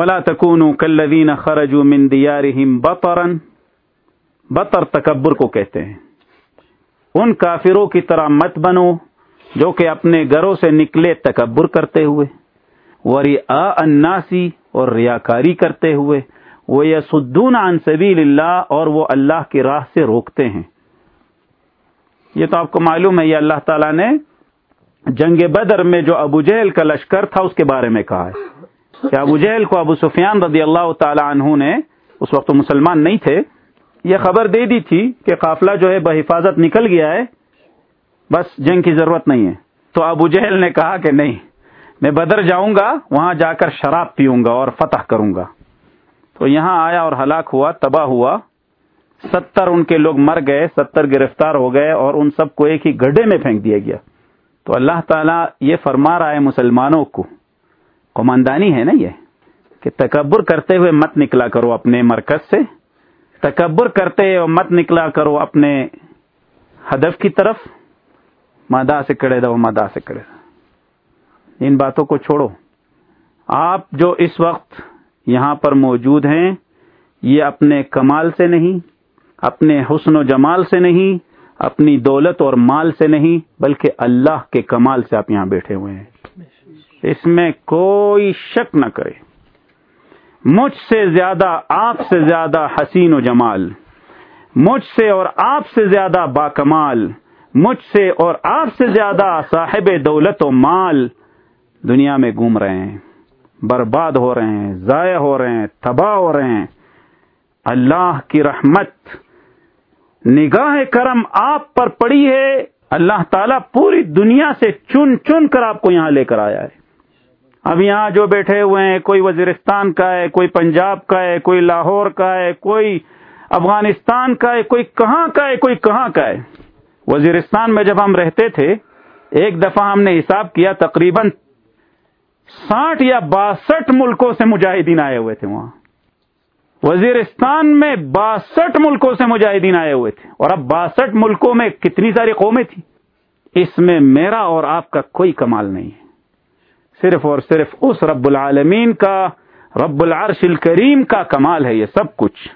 ولا تکون کلین خرج من دیارہم بطرا بطر تکبر کو کہتے ہیں۔ ان کافروں کی طرح مت بنو جو کہ اپنے گھروں سے نکلے تکبر کرتے ہوئے وری اناسی اور ریاکاری کرتے ہوئے وہ یسدون عن سبیل اللہ اور وہ اللہ کی راہ سے روکتے ہیں۔ یہ تو آپ کو معلوم ہے، یہ اللہ تعالیٰ نے جنگ بدر میں جو ابو جہل کا لشکر تھا، اس کے بارے میں کہا ہے۔ کہ ابو جہل کو ابو سفیان رضی اللہ تعالی عنہ نے، اس وقت مسلمان نہیں تھے، یہ خبر دے دی تھی کہ قافلہ جو ہے بحفاظت نکل گیا ہے، بس جنگ کی ضرورت نہیں ہے۔ تو ابو جہل نے کہا کہ نہیں، میں بدر جاؤں گا، وہاں جا کر شراب پیوں گا اور فتح کروں گا۔ تو یہاں آیا اور ہلاک ہوا، تباہ ہوا۔ ستر ان کے لوگ مر گئے، ستر گرفتار ہو گئے اور ان سب کو ایک ہی گڈھے میں پھینک دیا گیا۔ تو اللہ تعالیٰ یہ فرما رہا ہے مسلمانوں کو۔ قماندانی ہے نا یہ کہ تکبر کرتے ہوئے مت نکلا کرو اپنے مرکز سے۔ تکبر کرتے ہوئے مت نکلا کرو اپنے ہدف کی طرف۔ مادا سے کڑے دو مادا سے کڑے دو۔ ان باتوں کو چھوڑو۔ آپ جو اس وقت یہاں پر موجود ہیں، یہ اپنے کمال سے نہیں، اپنے حسن و جمال سے نہیں، اپنی دولت اور مال سے نہیں، بلکہ اللہ کے کمال سے آپ یہاں بیٹھے ہوئے ہیں۔ اس میں کوئی شک نہ کرے۔ مجھ سے زیادہ آپ سے زیادہ حسین و جمال، مجھ سے اور آپ سے زیادہ باکمال، مجھ سے اور آپ سے زیادہ صاحب دولت و مال دنیا میں گھوم رہے ہیں، برباد ہو رہے ہیں، ضائع ہو رہے ہیں، تباہ ہو رہے ہیں۔ اللہ کی رحمت، نگاہ کرم آپ پر پڑی ہے۔ اللہ تعالیٰ پوری دنیا سے چن چن کر آپ کو یہاں لے کر آیا ہے۔ اب یہاں جو بیٹھے ہوئے ہیں، کوئی وزیرستان کا ہے، کوئی پنجاب کا ہے، کوئی لاہور کا ہے، کوئی افغانستان کا ہے، کوئی کہاں کا ہے، کوئی کہاں کا ہے۔ وزیرستان میں جب ہم رہتے تھے، ایک دفعہ ہم نے حساب کیا، تقریباً ساٹھ یا باسٹھ ملکوں سے مجاہدین آئے ہوئے تھے وہاں۔ وزیرستان میں باسٹھ ملکوں سے مجاہدین آئے ہوئے تھے۔ اور اب باسٹھ ملکوں میں کتنی ساری قومیں تھیں؟ اس میں میرا اور آپ کا کوئی کمال نہیں ہے۔ صرف اور صرف اس رب العالمین کا، رب العرش الکریم کا کمال ہے یہ سب کچھ،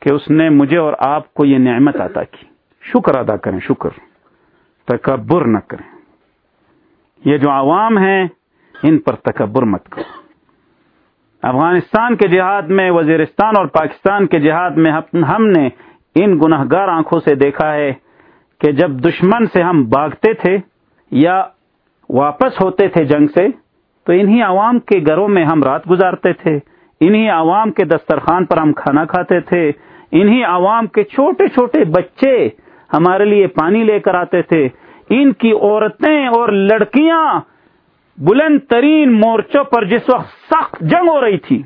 کہ اس نے مجھے اور آپ کو یہ نعمت عطا کی۔ شکر ادا کریں، شکر۔ تکبر نہ کریں۔ یہ جو عوام ہیں، ان پر تکبر مت کرو۔ افغانستان کے جہاد میں، وزیرستان اور پاکستان کے جہاد میں ہم نے ان گناہ گار آنکھوں سے دیکھا ہے کہ جب دشمن سے ہم بھاگتے تھے یا واپس ہوتے تھے جنگ سے، تو انہی عوام کے گھروں میں ہم رات گزارتے تھے۔ انہی عوام کے دسترخوان پر ہم کھانا کھاتے تھے۔ انہی عوام کے چھوٹے چھوٹے بچے ہمارے لیے پانی لے کر آتے تھے۔ ان کی عورتیں اور لڑکیاں بلند ترین مورچوں پر جس وقت سخت جنگ ہو رہی تھی،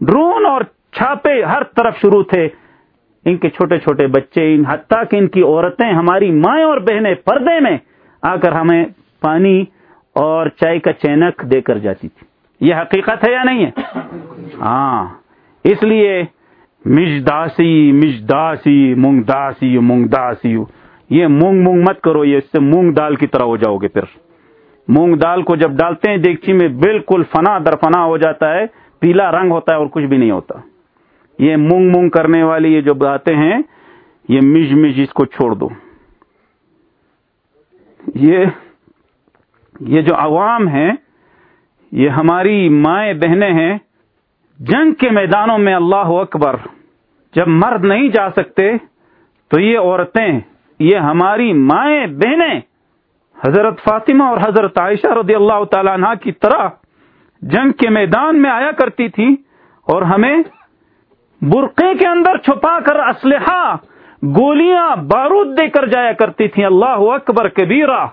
ڈرون اور چھاپے ہر طرف شروع تھے۔ ان کے چھوٹے چھوٹے بچے، ان حتیٰ کہ ان کی عورتیں ہماری مائیں اور بہنیں پردے میں آ کر ہمیں پانی اور چائے کا چینک دے کر جاتی تھی۔ یہ حقیقت ہے یا نہیں ہے؟ ہاں۔ اس لیے مجداسی مجداسی مونگ داسی مونگ داسی یہ مونگ مونگ مت کرو، یہ اس سے مونگ دال کی طرح ہو جاؤ گے پھر۔ مونگ دال کو جب ڈالتے ہیں دیگچی میں بالکل فنا در فنا ہو جاتا ہے، پیلا رنگ ہوتا ہے اور کچھ بھی نہیں ہوتا۔ یہ مونگ مونگ کرنے والی یہ جو باتیں ہیں، یہ مج مج اس کو چھوڑ دو۔ یہ یہ جو عوام ہیں، یہ ہماری مائیں بہنیں ہیں، جنگ کے میدانوں میں اللہ اکبر، جب مرد نہیں جا سکتے، تو یہ عورتیں، یہ ہماری مائیں بہنیں۔ حضرت فاطمہ اور حضرت عائشہ رضی اللہ تعالی عنہ کی طرح جنگ کے میدان میں آیا کرتی تھی اور ہمیں برقے کے اندر چھپا کر اسلحہ، گولیاں، بارود دے کر جایا کرتی تھی اللہ اکبر کبیرہ۔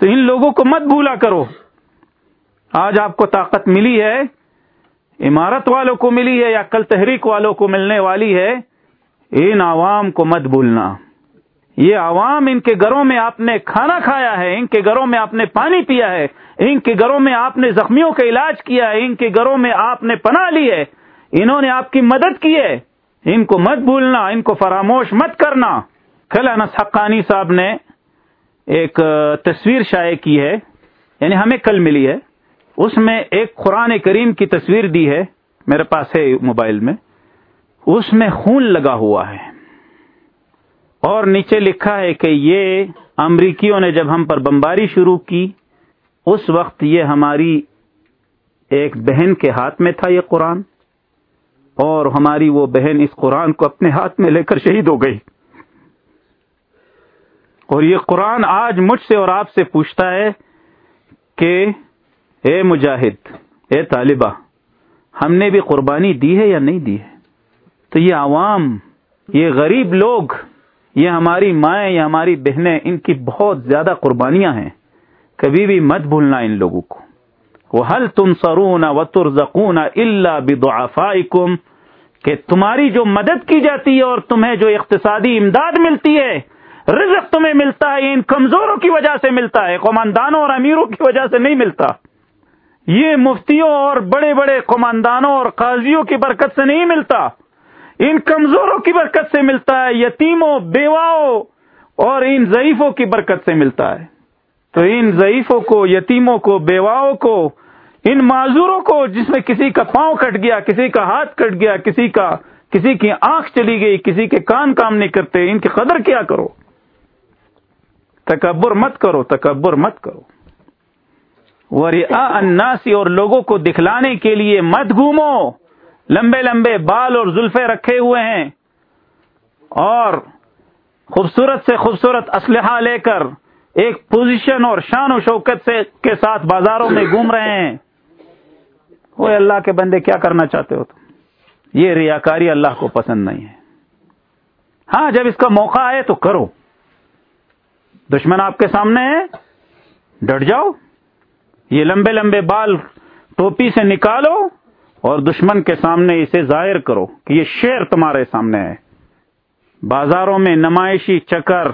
تو ان لوگوں کو مت بھولا کرو۔ آج آپ کو طاقت ملی ہے، عمارت والوں کو ملی ہے یا کل تحریک والوں کو ملنے والی ہے، ان عوام کو مت بھولنا۔ یہ عوام ان کے گھروں میں آپ نے کھانا کھایا ہے، ان کے گھروں میں آپ نے پانی پیا ہے، ان کے گھروں میں آپ نے زخمیوں کا علاج کیا ہے، ان کے گھروں میں آپ نے پناہ لی ہے۔ انہوں نے آپ کی مدد کی ہے۔ ان کو مت بھولنا، ان کو فراموش مت کرنا۔ کل انس حقانی صاحب نے ایک تصویر شائع کی ہے یعنی ہمیں کل ملی ہے۔ اس میں ایک قرآن کریم کی تصویر دی ہے، میرے پاس ہے موبائل میں۔ اس میں خون لگا ہوا ہے۔ اور نیچے لکھا ہے کہ یہ امریکیوں نے جب ہم پر بمباری شروع کی، اس وقت یہ ہماری ایک بہن کے ہاتھ میں تھا یہ قرآن۔ اور ہماری وہ بہن اس قرآن کو اپنے ہاتھ میں لے کر شہید ہو گئی۔ اور یہ قرآن آج مجھ سے اور آپ سے پوچھتا ہے کہ اے مجاہد، اے طالبہ، ہم نے بھی قربانی دی ہے یا نہیں دی ہے؟ تو یہ عوام، یہ غریب لوگ، یہ ہماری مائیں یا ہماری بہنیں، ان کی بہت زیادہ قربانیاں ہیں۔ کبھی بھی مت بھولنا ان لوگوں کو۔ وہ حل تم سرون و ترزکون اللہ بدعفا کہ تمہاری جو مدد کی جاتی ہے اور تمہیں جو اقتصادی امداد ملتی ہے رزق تمہیں ملتا ہے، ان کمزوروں کی وجہ سے ملتا ہے، قماندانوں اور امیروں کی وجہ سے نہیں ملتا۔ یہ مفتیوں اور بڑے بڑے قماندانوں اور قاضیوں کی برکت سے نہیں ملتا۔ ان کمزوروں کی برکت سے ملتا ہے، یتیموں، بیواؤں اور ان ضعیفوں کی برکت سے ملتا ہے۔ تو ان ضعیفوں کو، یتیموں کو، بیواؤں کو، ان معذوروں کو جس میں کسی کا پاؤں کٹ گیا، کسی کا ہاتھ کٹ گیا، کسی کا، کسی کی آنکھ چلی گئی، کسی کے کان کام نہیں کرتے، ان کی قدر کیا کرو؟ تکبر مت کرو، تکبر مت کرو۔ وریا اناسی اور لوگوں کو دکھلانے کے لیے مت گھومو۔ لمبے لمبے بال اور زلفے رکھے ہوئے ہیں۔ اور خوبصورت سے خوبصورت اسلحہ لے کر ایک پوزیشن اور شان و شوکت سے کے ساتھ بازاروں میں گھوم رہے ہیں۔ وہ اللہ کے بندے، کیا کرنا چاہتے ہو تم؟ یہ ریاکاری اللہ کو پسند نہیں ہے۔ ہاں جب اس کا موقع آئے تو کرو۔ دشمن آپ کے سامنے ہے ڈٹ جاؤ۔ یہ لمبے لمبے بال ٹوپی سے نکالو اور دشمن کے سامنے اسے ظاہر کرو کہ یہ شیر تمہارے سامنے ہے۔ بازاروں میں نمائشی چکر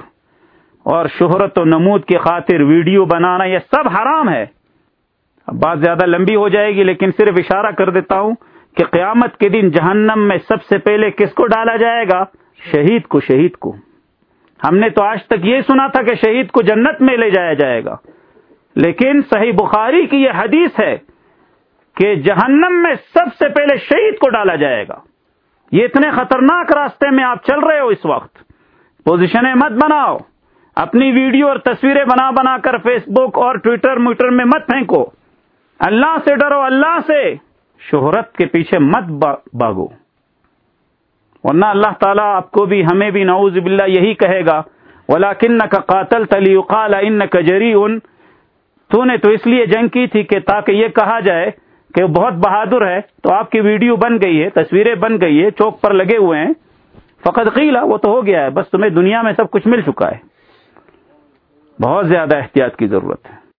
اور شہرت و نمود کی خاطر ویڈیو بنانا یہ سب حرام ہے۔ اب بات زیادہ لمبی ہو جائے گی، لیکن صرف اشارہ کر دیتا ہوں کہ قیامت کے دن جہنم میں سب سے پہلے کس کو ڈالا جائے گا؟ شہید کو شہید کو۔ ہم نے تو آج تک یہ سنا تھا کہ شہید کو جنت میں لے جایا جائے گا۔ لیکن صحیح بخاری کی یہ حدیث ہے کہ جہنم میں سب سے پہلے شہید کو ڈالا جائے گا۔ یہ اتنے خطرناک راستے میں آپ چل رہے ہو اس وقت۔ پوزیشنیں مت بناؤ۔ اپنی ویڈیو اور تصویریں بنا بنا کر فیس بک اور ٹویٹر موٹر میں مت پھینکو۔ اللہ سے ڈرو، اللہ سے۔ شہرت کے پیچھے مت باغو ورنہ اللہ تعالیٰ آپ کو بھی ہمیں بھی نعوذ باللہ یہی کہے گا ولا کن کا قاتل تلی قال ان کا جری ان تو نے تو اس لیے جنگ کی تھی کہ تاکہ یہ کہا جائے کہ بہت بہادر ہے، تو آپ کی ویڈیو بن گئی ہے، تصویریں بن گئی ہے چوک پر لگے ہوئے ہیں۔ فقط قیلا وہ تو ہو گیا ہے، بس تمہیں دنیا میں سب کچھ مل چکا ہے۔ بہت زیادہ احتیاط کی ضرورت ہے۔